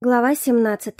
Глава 17.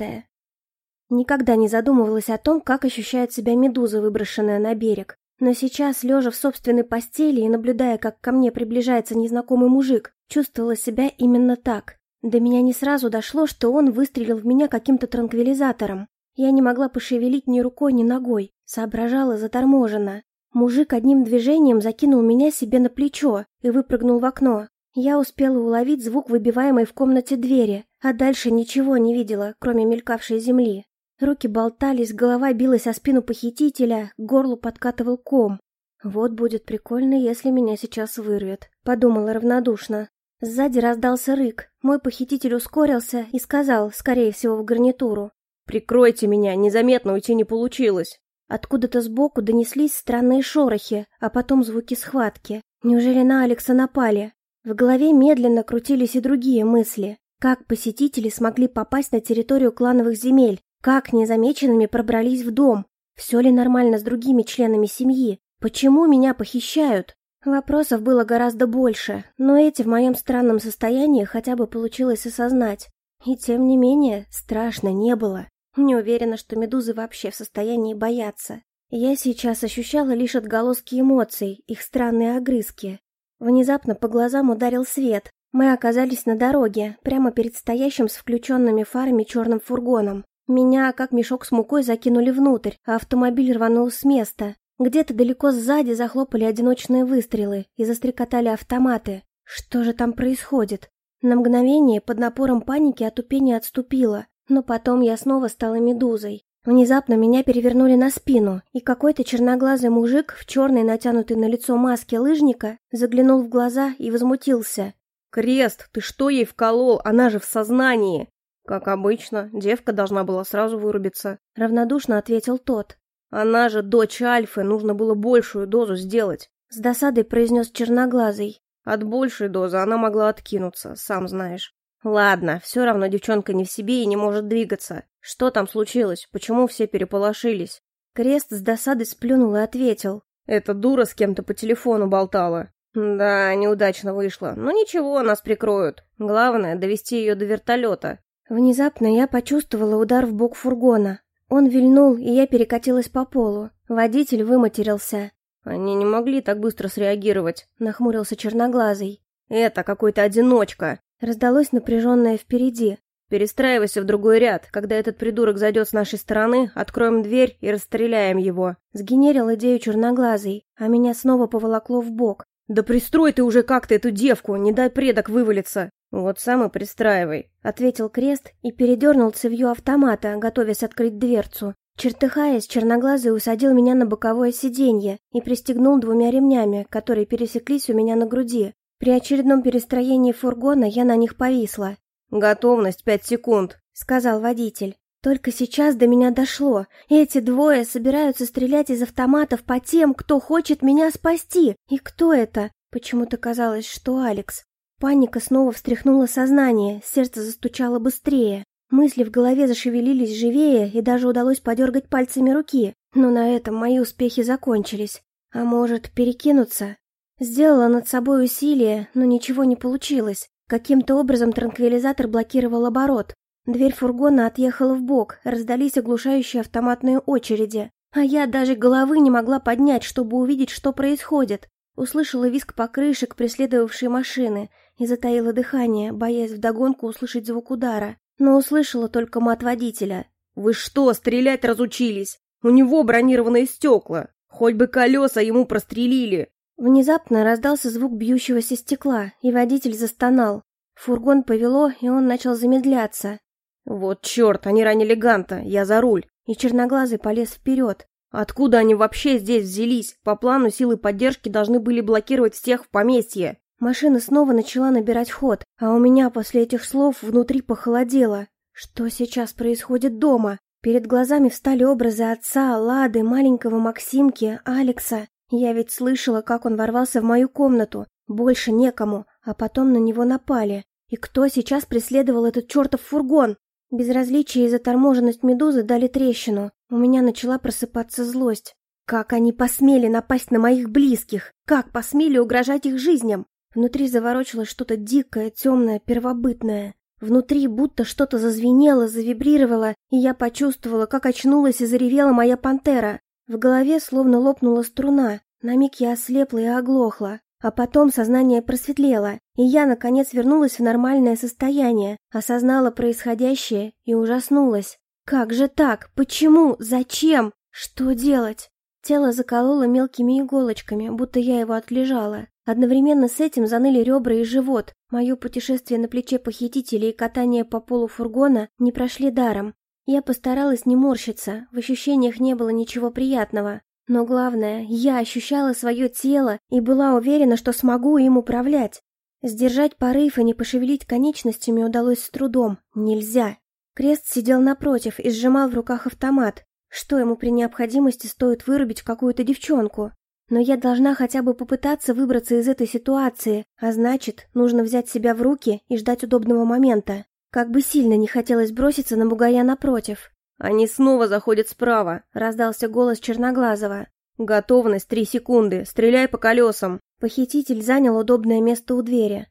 Никогда не задумывалась о том, как ощущает себя медуза, выброшенная на берег. Но сейчас, лежа в собственной постели и наблюдая, как ко мне приближается незнакомый мужик, чувствовала себя именно так. До меня не сразу дошло, что он выстрелил в меня каким-то транквилизатором. Я не могла пошевелить ни рукой, ни ногой, соображала заторможенно. Мужик одним движением закинул меня себе на плечо и выпрыгнул в окно. Я успела уловить звук выбиваемой в комнате двери, а дальше ничего не видела, кроме мелькавшей земли. Руки болтались, голова билась о спину похитителя, к горлу подкатывал ком. «Вот будет прикольно, если меня сейчас вырвет», — подумала равнодушно. Сзади раздался рык. Мой похититель ускорился и сказал, скорее всего, в гарнитуру. «Прикройте меня, незаметно уйти не получилось». Откуда-то сбоку донеслись странные шорохи, а потом звуки схватки. Неужели на Алекса напали? В голове медленно крутились и другие мысли. Как посетители смогли попасть на территорию клановых земель? Как незамеченными пробрались в дом? Все ли нормально с другими членами семьи? Почему меня похищают? Вопросов было гораздо больше, но эти в моем странном состоянии хотя бы получилось осознать. И тем не менее, страшно не было. Не уверена, что медузы вообще в состоянии бояться. Я сейчас ощущала лишь отголоски эмоций, их странные огрызки. Внезапно по глазам ударил свет. Мы оказались на дороге, прямо перед стоящим с включенными фарами черным фургоном. Меня, как мешок с мукой, закинули внутрь, а автомобиль рванул с места. Где-то далеко сзади захлопали одиночные выстрелы и застрекотали автоматы. Что же там происходит? На мгновение под напором паники отупение отступило, но потом я снова стала медузой. Внезапно меня перевернули на спину, и какой-то черноглазый мужик в черной натянутой на лицо маске лыжника заглянул в глаза и возмутился. «Крест, ты что ей вколол? Она же в сознании!» «Как обычно, девка должна была сразу вырубиться», — равнодушно ответил тот. «Она же дочь Альфы, нужно было большую дозу сделать», — с досадой произнес черноглазый. «От большей дозы она могла откинуться, сам знаешь». «Ладно, все равно девчонка не в себе и не может двигаться. Что там случилось? Почему все переполошились? Крест с досадой сплюнул и ответил. Эта дура с кем-то по телефону болтала. Да, неудачно вышло. Но ничего, нас прикроют. Главное, довести ее до вертолета. Внезапно я почувствовала удар в бок фургона. Он вильнул, и я перекатилась по полу. Водитель выматерился. Они не могли так быстро среагировать, нахмурился черноглазый. Это какой-то одиночка. Раздалось напряженное впереди. Перестраивайся в другой ряд. Когда этот придурок зайдет с нашей стороны, откроем дверь и расстреляем его. Сгенерил идею черноглазый, а меня снова поволокло в бок. Да пристрой ты уже как-то эту девку, не дай предок вывалиться. Вот сам и пристраивай, ответил Крест и передернул цевью автомата, готовясь открыть дверцу. Чертыхаясь, черноглазый усадил меня на боковое сиденье и пристегнул двумя ремнями, которые пересеклись у меня на груди. При очередном перестроении фургона я на них повисла. «Готовность пять секунд», — сказал водитель. Только сейчас до меня дошло. Эти двое собираются стрелять из автоматов по тем, кто хочет меня спасти. И кто это? Почему-то казалось, что Алекс. Паника снова встряхнула сознание, сердце застучало быстрее. Мысли в голове зашевелились живее, и даже удалось подергать пальцами руки. Но на этом мои успехи закончились. А может, перекинуться? Сделала над собой усилие, но ничего не получилось. Каким-то образом транквилизатор блокировал оборот. Дверь фургона отъехала в бок, раздались оглушающие автоматные очереди. А я даже головы не могла поднять, чтобы увидеть, что происходит. Услышала визг покрышек преследовавшей машины и затаила дыхание, боясь вдогонку услышать звук удара. Но услышала только мат водителя. «Вы что, стрелять разучились? У него бронированные стекла. Хоть бы колеса ему прострелили!» Внезапно раздался звук бьющегося стекла, и водитель застонал. Фургон повело, и он начал замедляться. «Вот черт, они ранили Ганта, я за руль!» И черноглазый полез вперед. «Откуда они вообще здесь взялись? По плану силы поддержки должны были блокировать всех в поместье!» Машина снова начала набирать ход, а у меня после этих слов внутри похолодело. Что сейчас происходит дома? Перед глазами встали образы отца, Лады, маленького Максимки, Алекса. Я ведь слышала, как он ворвался в мою комнату. Больше некому, а потом на него напали. И кто сейчас преследовал этот чертов фургон? Безразличие и заторможенность медузы дали трещину. У меня начала просыпаться злость. Как они посмели напасть на моих близких? Как посмели угрожать их жизням? Внутри заворочилось что-то дикое, темное, первобытное. Внутри будто что-то зазвенело, завибрировало, и я почувствовала, как очнулась и заревела моя пантера. В голове словно лопнула струна. На миг я ослепла и оглохла. А потом сознание просветлело, и я, наконец, вернулась в нормальное состояние, осознала происходящее и ужаснулась. Как же так? Почему? Зачем? Что делать? Тело закололо мелкими иголочками, будто я его отлежала. Одновременно с этим заныли ребра и живот. Мое путешествие на плече похитителя и катание по полу фургона не прошли даром. Я постаралась не морщиться, в ощущениях не было ничего приятного. Но главное, я ощущала свое тело и была уверена, что смогу им управлять. Сдержать порыв и не пошевелить конечностями удалось с трудом. Нельзя. Крест сидел напротив и сжимал в руках автомат. Что ему при необходимости стоит вырубить какую-то девчонку? Но я должна хотя бы попытаться выбраться из этой ситуации, а значит, нужно взять себя в руки и ждать удобного момента. Как бы сильно не хотелось броситься на бугая напротив. «Они снова заходят справа», — раздался голос Черноглазого. «Готовность три секунды, стреляй по колесам». Похититель занял удобное место у двери.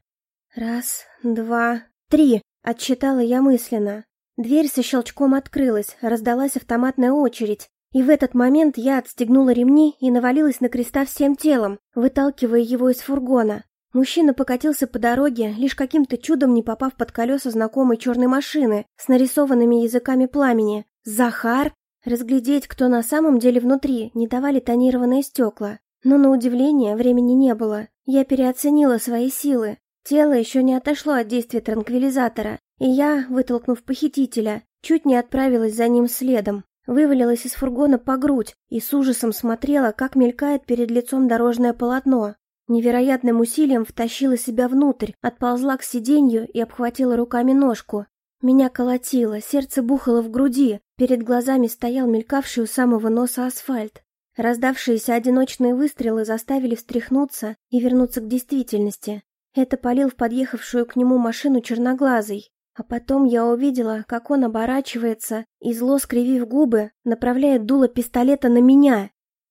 «Раз, два, три», — отчитала я мысленно. Дверь со щелчком открылась, раздалась автоматная очередь, и в этот момент я отстегнула ремни и навалилась на креста всем телом, выталкивая его из фургона. Мужчина покатился по дороге, лишь каким-то чудом не попав под колеса знакомой черной машины с нарисованными языками пламени. «Захар?» Разглядеть, кто на самом деле внутри, не давали тонированные стекла. Но на удивление времени не было. Я переоценила свои силы. Тело еще не отошло от действия транквилизатора, и я, вытолкнув похитителя, чуть не отправилась за ним следом. Вывалилась из фургона по грудь и с ужасом смотрела, как мелькает перед лицом дорожное полотно. Невероятным усилием втащила себя внутрь, отползла к сиденью и обхватила руками ножку. Меня колотило, сердце бухало в груди, перед глазами стоял мелькавший у самого носа асфальт. Раздавшиеся одиночные выстрелы заставили встряхнуться и вернуться к действительности. Это полил в подъехавшую к нему машину черноглазый. А потом я увидела, как он оборачивается и, зло скривив губы, направляет дуло пистолета на меня.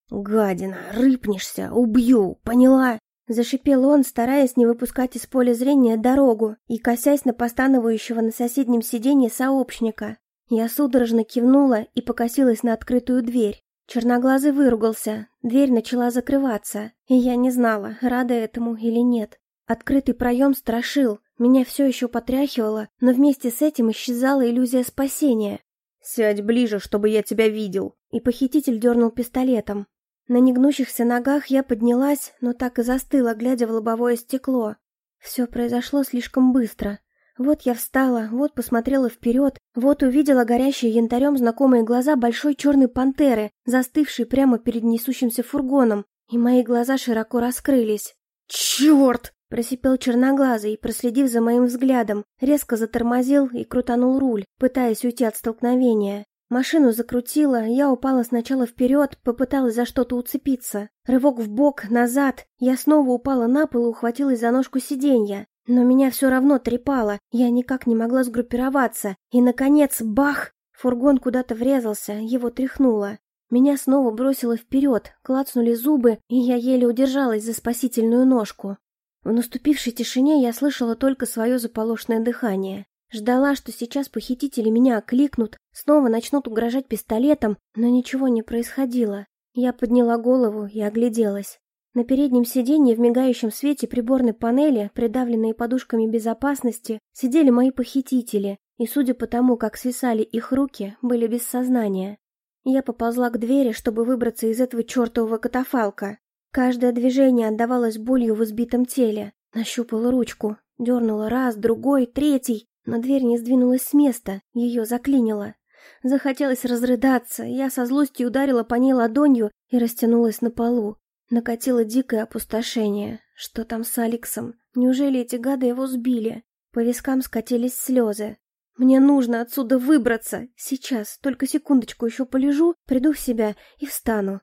«Гадина, рыпнешься, убью, поняла?» Зашипел он, стараясь не выпускать из поля зрения дорогу и косясь на постановающего на соседнем сиденье сообщника. Я судорожно кивнула и покосилась на открытую дверь. Черноглазый выругался, дверь начала закрываться, и я не знала, рада этому или нет. Открытый проем страшил, меня все еще потряхивало, но вместе с этим исчезала иллюзия спасения. «Сядь ближе, чтобы я тебя видел!» И похититель дернул пистолетом. На негнущихся ногах я поднялась, но так и застыла, глядя в лобовое стекло. Все произошло слишком быстро. Вот я встала, вот посмотрела вперед, вот увидела горящие янтарем знакомые глаза большой черной пантеры, застывшей прямо перед несущимся фургоном, и мои глаза широко раскрылись. «Черт!» Просипел черноглазый, проследив за моим взглядом, резко затормозил и крутанул руль, пытаясь уйти от столкновения. Машину закрутило, я упала сначала вперед, попыталась за что-то уцепиться. Рывок в бок, назад. Я снова упала на пол и ухватилась за ножку сиденья. Но меня все равно трепало, я никак не могла сгруппироваться. И, наконец, бах! Фургон куда-то врезался, его тряхнуло. Меня снова бросило вперед, клацнули зубы, и я еле удержалась за спасительную ножку. В наступившей тишине я слышала только свое заполошное дыхание. Ждала, что сейчас похитители меня окликнут, снова начнут угрожать пистолетом, но ничего не происходило. Я подняла голову и огляделась. На переднем сиденье в мигающем свете приборной панели, придавленные подушками безопасности, сидели мои похитители, и, судя по тому, как свисали их руки, были без сознания. Я поползла к двери, чтобы выбраться из этого чертового катафалка. Каждое движение отдавалось болью в избитом теле. Нащупала ручку, дернула раз, другой, третий, но дверь не сдвинулась с места, ее заклинило. Захотелось разрыдаться, я со злостью ударила по ней ладонью и растянулась на полу. Накатило дикое опустошение. Что там с Алексом? Неужели эти гады его сбили? По вискам скатились слезы. Мне нужно отсюда выбраться. Сейчас, только секундочку еще полежу, приду в себя и встану.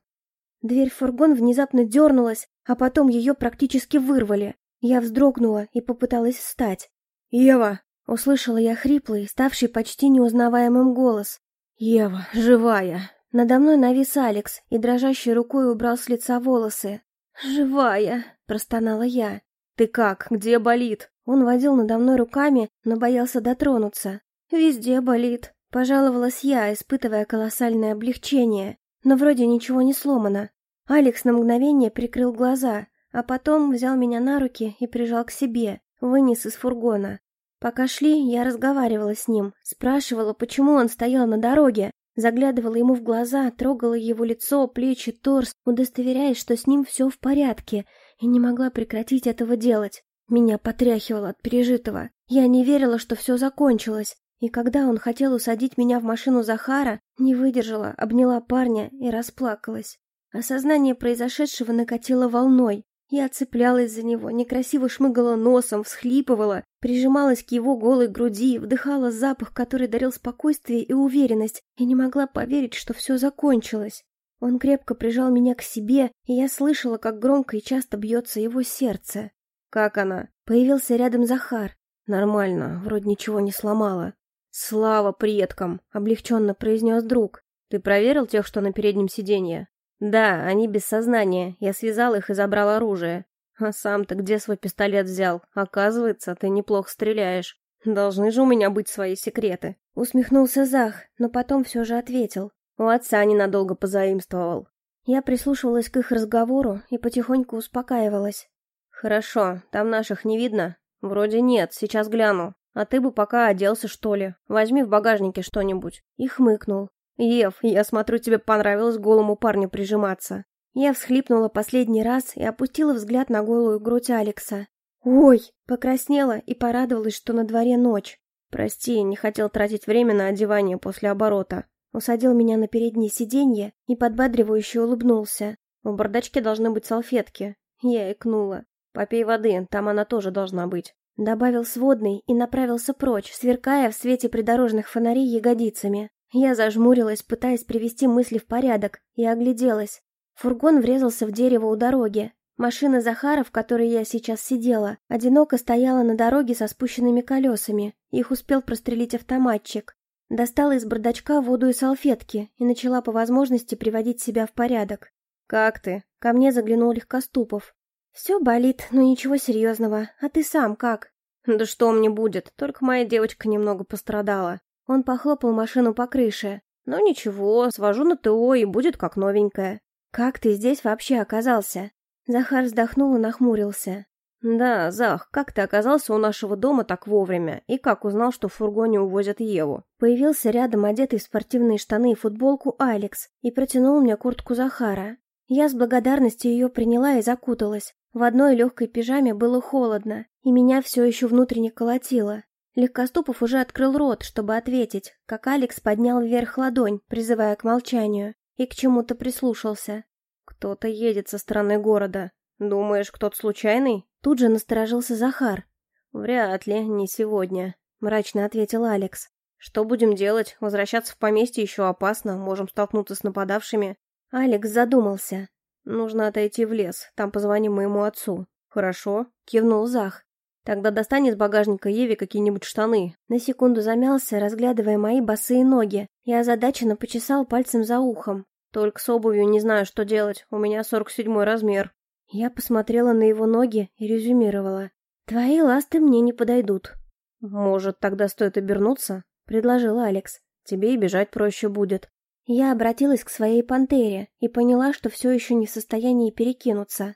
Дверь в фургон внезапно дернулась, а потом ее практически вырвали. Я вздрогнула и попыталась встать. «Ева!» — услышала я хриплый, ставший почти неузнаваемым голос. «Ева, живая!» Надо мной навис Алекс и дрожащей рукой убрал с лица волосы. «Живая!» — простонала я. «Ты как? Где болит?» Он водил надо мной руками, но боялся дотронуться. «Везде болит», — пожаловалась я, испытывая колоссальное облегчение. Но вроде ничего не сломано. Алекс на мгновение прикрыл глаза, а потом взял меня на руки и прижал к себе, вынес из фургона. Пока шли, я разговаривала с ним, спрашивала, почему он стоял на дороге, заглядывала ему в глаза, трогала его лицо, плечи, торс, удостоверяясь, что с ним все в порядке, и не могла прекратить этого делать. Меня потряхивало от пережитого. Я не верила, что все закончилось. И когда он хотел усадить меня в машину Захара, не выдержала, обняла парня и расплакалась. Осознание произошедшего накатило волной. Я цеплялась за него, некрасиво шмыгала носом, всхлипывала, прижималась к его голой груди, вдыхала запах, который дарил спокойствие и уверенность, и не могла поверить, что все закончилось. Он крепко прижал меня к себе, и я слышала, как громко и часто бьется его сердце. «Как она?» Появился рядом Захар. «Нормально, вроде ничего не сломала». «Слава предкам!» — облегченно произнес друг. «Ты проверил тех, что на переднем сиденье?» «Да, они без сознания. Я связал их и забрал оружие. А сам-то где свой пистолет взял? Оказывается, ты неплохо стреляешь. Должны же у меня быть свои секреты». Усмехнулся Зах, но потом все же ответил. У отца ненадолго позаимствовал. Я прислушивалась к их разговору и потихоньку успокаивалась. «Хорошо, там наших не видно?» «Вроде нет, сейчас гляну. А ты бы пока оделся, что ли. Возьми в багажнике что-нибудь». И хмыкнул. «Ев, я смотрю, тебе понравилось голому парню прижиматься». Я всхлипнула последний раз и опустила взгляд на голую грудь Алекса. «Ой!» — покраснела и порадовалась, что на дворе ночь. «Прости, не хотел тратить время на одевание после оборота». Усадил меня на переднее сиденье и подбадривающе улыбнулся. «В бардачке должны быть салфетки». Я икнула. «Попей воды, там она тоже должна быть». Добавил сводный и направился прочь, сверкая в свете придорожных фонарей ягодицами. Я зажмурилась, пытаясь привести мысли в порядок, и огляделась. Фургон врезался в дерево у дороги. Машина Захара, в которой я сейчас сидела, одиноко стояла на дороге со спущенными колесами. Их успел прострелить автоматчик. Достала из бардачка воду и салфетки и начала по возможности приводить себя в порядок. «Как ты?» Ко мне заглянул Легкоступов. «Все болит, но ничего серьезного. А ты сам как?» «Да что мне будет? Только моя девочка немного пострадала». Он похлопал машину по крыше. «Ну ничего, свожу на ТО и будет как новенькая». «Как ты здесь вообще оказался?» Захар вздохнул и нахмурился. «Да, Зах, как ты оказался у нашего дома так вовремя? И как узнал, что в фургоне увозят Еву?» Появился рядом одетый в спортивные штаны и футболку Алекс и протянул мне куртку Захара. Я с благодарностью ее приняла и закуталась. В одной легкой пижаме было холодно, и меня все еще внутренне колотило. Легкоступов уже открыл рот, чтобы ответить, как Алекс поднял вверх ладонь, призывая к молчанию, и к чему-то прислушался. «Кто-то едет со стороны города. Думаешь, кто-то случайный?» Тут же насторожился Захар. «Вряд ли, не сегодня», — мрачно ответил Алекс. «Что будем делать? Возвращаться в поместье еще опасно, можем столкнуться с нападавшими». Алекс задумался. «Нужно отойти в лес, там позвоним моему отцу». «Хорошо», — кивнул Зах. Тогда достань из багажника Еве какие-нибудь штаны. На секунду замялся, разглядывая мои босые ноги. Я озадаченно почесал пальцем за ухом. Только с обувью не знаю, что делать. У меня сорок седьмой размер. Я посмотрела на его ноги и резюмировала. Твои ласты мне не подойдут. Может, тогда стоит обернуться? Предложил Алекс. Тебе и бежать проще будет. Я обратилась к своей пантере и поняла, что все еще не в состоянии перекинуться.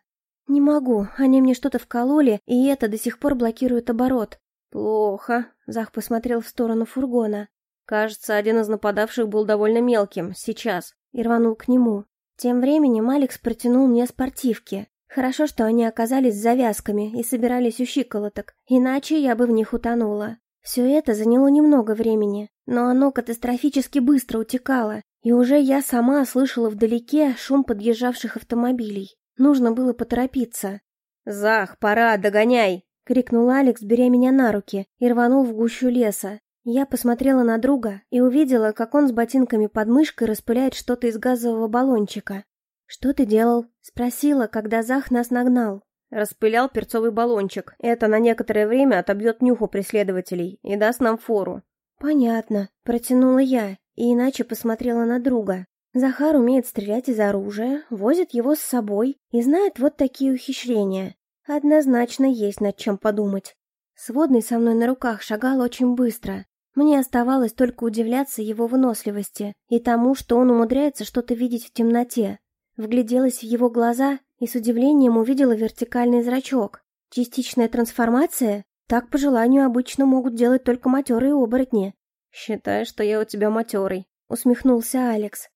«Не могу, они мне что-то вкололи, и это до сих пор блокирует оборот». «Плохо», — Зах посмотрел в сторону фургона. «Кажется, один из нападавших был довольно мелким, сейчас», и рванул к нему. Тем временем Алекс протянул мне спортивки. Хорошо, что они оказались с завязками и собирались у щиколоток, иначе я бы в них утонула. Все это заняло немного времени, но оно катастрофически быстро утекало, и уже я сама слышала вдалеке шум подъезжавших автомобилей. Нужно было поторопиться. «Зах, пора, догоняй!» — крикнул Алекс, беря меня на руки, и рванул в гущу леса. Я посмотрела на друга и увидела, как он с ботинками под мышкой распыляет что-то из газового баллончика. «Что ты делал?» — спросила, когда Зах нас нагнал. Распылял перцовый баллончик. Это на некоторое время отобьет нюху преследователей и даст нам фору. «Понятно», — протянула я, и иначе посмотрела на друга. Захар умеет стрелять из оружия, возит его с собой и знает вот такие ухищрения. Однозначно есть над чем подумать. Сводный со мной на руках шагал очень быстро. Мне оставалось только удивляться его выносливости и тому, что он умудряется что-то видеть в темноте. Вгляделась в его глаза и с удивлением увидела вертикальный зрачок. Частичная трансформация? Так по желанию обычно могут делать только матерые оборотни. «Считай, что я у тебя матерый», — усмехнулся Алекс.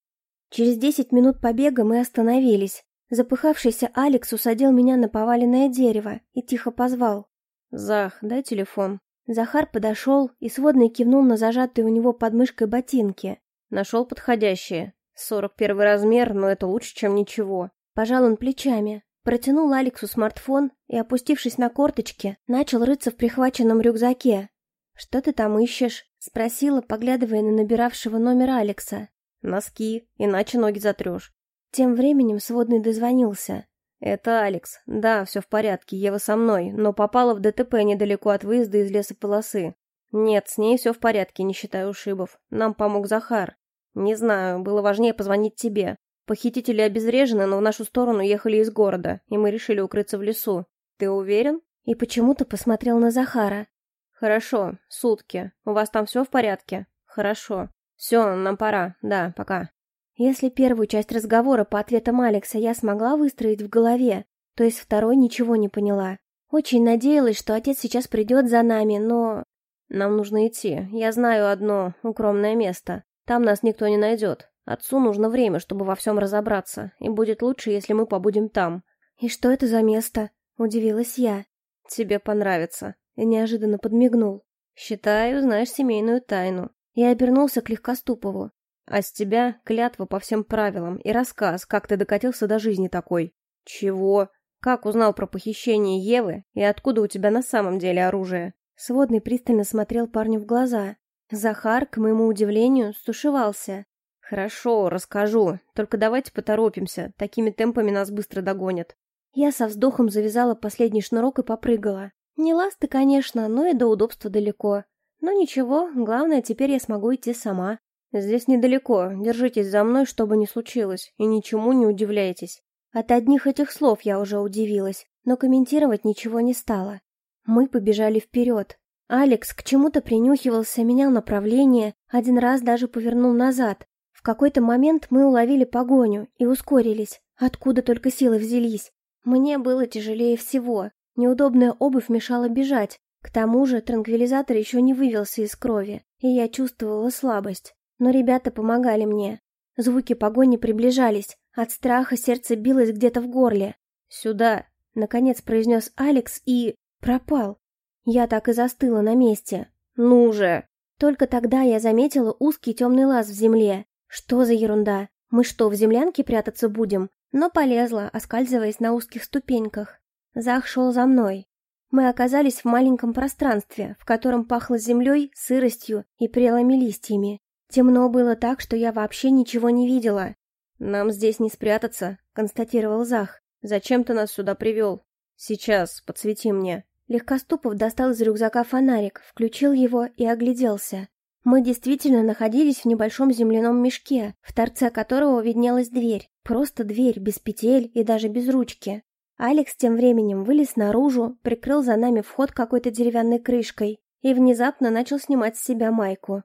Через десять минут побега мы остановились. Запыхавшийся Алекс усадил меня на поваленное дерево и тихо позвал. «Зах, дай телефон». Захар подошел и сводный кивнул на зажатые у него под мышкой ботинки. Нашел подходящее. Сорок первый размер, но это лучше, чем ничего. Пожал он плечами, протянул Алексу смартфон и, опустившись на корточки, начал рыться в прихваченном рюкзаке. «Что ты там ищешь?» — спросила, поглядывая на набиравшего номер Алекса. «Носки, иначе ноги затрешь». Тем временем сводный дозвонился. «Это Алекс. Да, все в порядке, Ева со мной, но попала в ДТП недалеко от выезда из лесополосы. Нет, с ней все в порядке, не считая ушибов. Нам помог Захар. Не знаю, было важнее позвонить тебе. Похитители обезврежены, но в нашу сторону ехали из города, и мы решили укрыться в лесу. Ты уверен?» И почему-то посмотрел на Захара. «Хорошо, сутки. У вас там все в порядке?» «Хорошо. Все, нам пора. Да, пока». Если первую часть разговора по ответам Алекса я смогла выстроить в голове, то из второй ничего не поняла. Очень надеялась, что отец сейчас придет за нами, но... Нам нужно идти. Я знаю одно укромное место. Там нас никто не найдет. Отцу нужно время, чтобы во всем разобраться, и будет лучше, если мы побудем там. «И что это за место?» — удивилась я. «Тебе понравится», и неожиданно подмигнул. «Считаю, знаешь семейную тайну». Я обернулся к Легкоступову. «А с тебя клятва по всем правилам и рассказ, как ты докатился до жизни такой». «Чего? Как узнал про похищение Евы и откуда у тебя на самом деле оружие?» Сводный пристально смотрел парню в глаза. Захар, к моему удивлению, стушевался. «Хорошо, расскажу. Только давайте поторопимся. Такими темпами нас быстро догонят». Я со вздохом завязала последний шнурок и попрыгала. Не ласты, конечно, но и до удобства далеко. Но ничего, главное, теперь я смогу идти сама. Здесь недалеко, держитесь за мной, что бы ни случилось, и ничему не удивляйтесь. От одних этих слов я уже удивилась, но комментировать ничего не стала. Мы побежали вперед. Алекс к чему-то принюхивался, менял направление, один раз даже повернул назад. В какой-то момент мы уловили погоню и ускорились, откуда только силы взялись. Мне было тяжелее всего, Неудобная обувь мешала бежать. К тому же транквилизатор еще не вывелся из крови, и я чувствовала слабость. Но ребята помогали мне. Звуки погони приближались. От страха сердце билось где-то в горле. «Сюда!» — наконец произнес Алекс и... пропал. Я так и застыла на месте. «Ну же!» Только тогда я заметила узкий темный лаз в земле. Что за ерунда? Мы что, в землянке прятаться будем? Но полезла, оскальзываясь на узких ступеньках. Зах шел за мной. Мы оказались в маленьком пространстве, в котором пахло землей, сыростью и прелыми листьями. Темно было так, что я вообще ничего не видела. «Нам здесь не спрятаться», — констатировал Зах. «Зачем ты нас сюда привел?» «Сейчас, подсвети мне». Легкоступов достал из рюкзака фонарик, включил его и огляделся. Мы действительно находились в небольшом земляном мешке, в торце которого виднелась дверь. Просто дверь, без петель и даже без ручки. Алекс тем временем вылез наружу, прикрыл за нами вход какой-то деревянной крышкой и внезапно начал снимать с себя майку.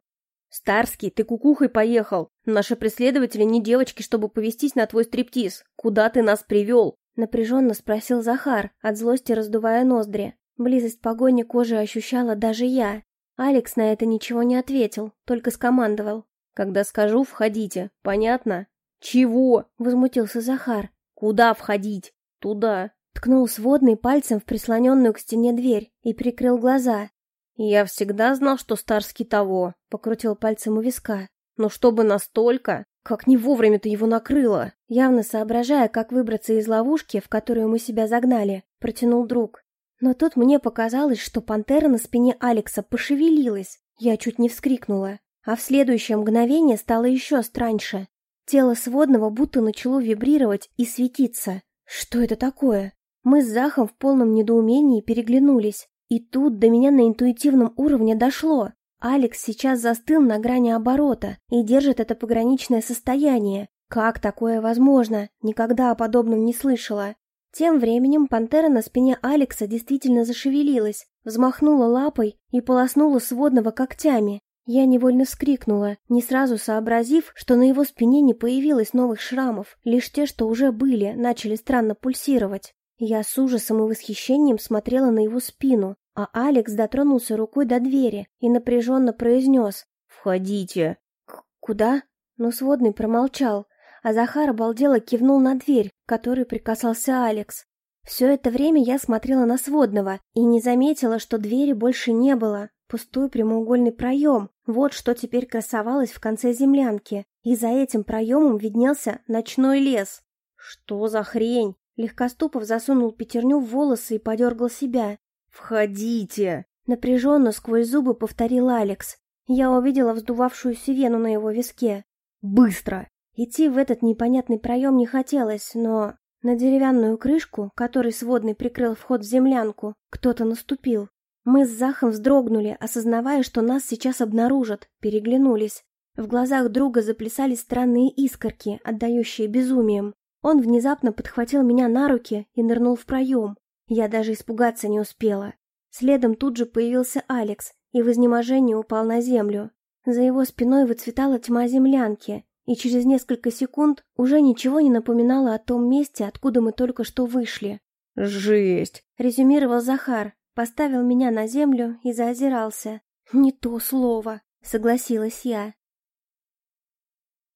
«Старский, ты кукухой поехал! Наши преследователи не девочки, чтобы повестись на твой стриптиз. Куда ты нас привел?» Напряженно спросил Захар, от злости раздувая ноздри. Близость погони кожи ощущала даже я. Алекс на это ничего не ответил, только скомандовал. «Когда скажу, входите. Понятно?» «Чего?» — возмутился Захар. «Куда входить?» «Туда», — ткнул сводный пальцем в прислоненную к стене дверь и прикрыл глаза. «Я всегда знал, что Старский того», — покрутил пальцем у виска. «Но чтобы настолько, как не вовремя ты его накрыла!» Явно соображая, как выбраться из ловушки, в которую мы себя загнали, протянул друг. Но тут мне показалось, что пантера на спине Алекса пошевелилась. Я чуть не вскрикнула. А в следующее мгновение стало еще страньше. Тело сводного будто начало вибрировать и светиться. Что это такое? Мы с Захом в полном недоумении переглянулись. И тут до меня на интуитивном уровне дошло. Алекс сейчас застыл на грани оборота и держит это пограничное состояние. Как такое возможно? Никогда о подобном не слышала. Тем временем пантера на спине Алекса действительно зашевелилась, взмахнула лапой и полоснула сводного когтями. Я невольно вскрикнула, не сразу сообразив, что на его спине не появилось новых шрамов, лишь те, что уже были, начали странно пульсировать. Я с ужасом и восхищением смотрела на его спину, а Алекс дотронулся рукой до двери и напряженно произнес «Входите». «Куда?» Но сводный промолчал, а Захар обалдело кивнул на дверь, к которой прикасался Алекс. Все это время я смотрела на сводного и не заметила, что двери больше не было. Пустой прямоугольный проем, вот что теперь красовалось в конце землянки, и за этим проемом виднелся ночной лес. «Что за хрень?» Легкоступов засунул пятерню в волосы и подергал себя. «Входите!» Напряженно сквозь зубы повторил Алекс. Я увидела вздувавшуюся вену на его виске. «Быстро!» Идти в этот непонятный проем не хотелось, но на деревянную крышку, которой сводный прикрыл вход в землянку, кто-то наступил. Мы с Захом вздрогнули, осознавая, что нас сейчас обнаружат, переглянулись. В глазах друга заплясали странные искорки, отдающие безумием. Он внезапно подхватил меня на руки и нырнул в проем. Я даже испугаться не успела. Следом тут же появился Алекс и в изнеможении упал на землю. За его спиной выцветала тьма землянки, и через несколько секунд уже ничего не напоминало о том месте, откуда мы только что вышли. «Жесть!» — резюмировал Захар, поставил меня на землю и заозирался. «Не то слово», — согласилась я.